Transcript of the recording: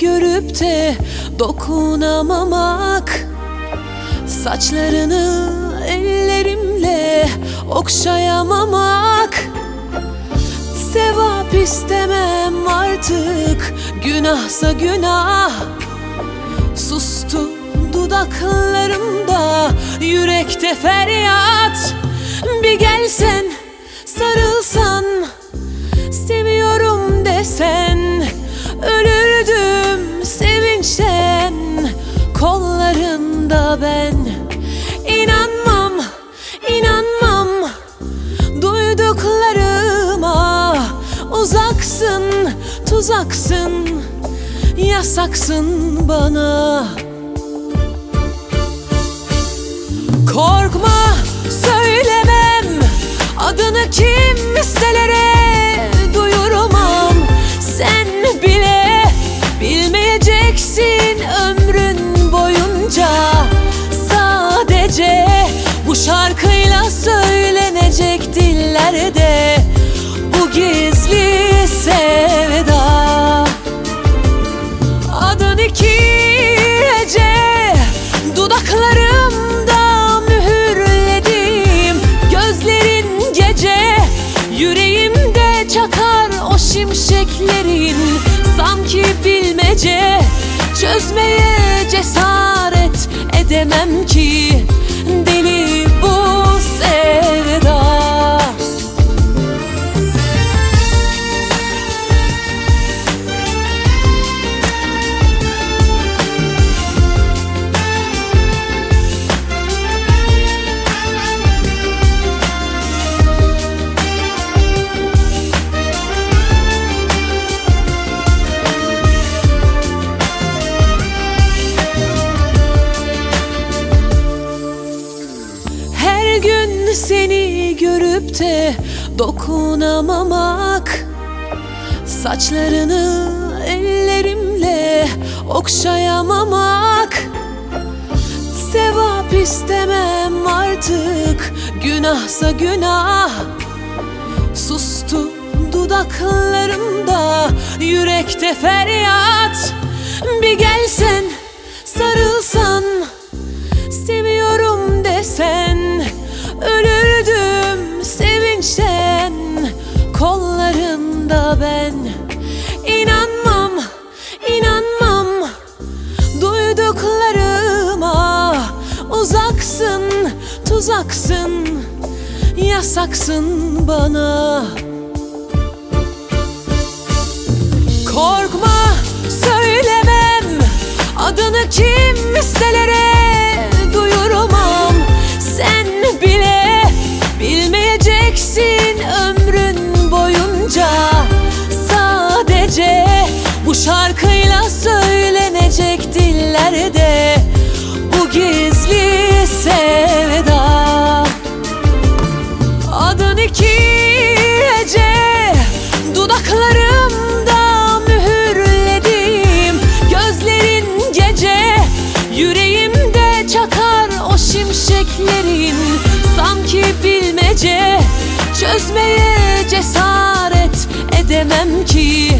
görüp de dokunamamak. Saçlarını ellerimle okşayamamak. Sevap istemem artık günahsa günah. Sustu dudaklarımda yürekte feryat. Bir gelsen sarılsan seviyorum desen tuzaksın, yasaksın bana. Korkma söylemem adını kimselere şimşeklerin Sanki bilmece Çözmeye cesaret edemem ki seni görüp de dokunamamak. Saçlarını ellerimle okşayamamak. Sevap istemem artık günahsa günah. Sustu dudaklarımda yürekte feryat. Bir gelsen sarılsan duyduklarıma Uzaksın, tuzaksın, yasaksın bana. Korkma söylemem adını kimselere duyurmam. Sen bile bilmeyeceksin ömrün boyunca. Sadece bu şarkıyla söylenecek dillerde Bu gizli sevda. Adın iki hece Dudaklarımda mühürledim. Gözlerin gece Yüreğimde çakar o şimşeklerin. Sanki bilmece Çözmeye cesaret edemem ki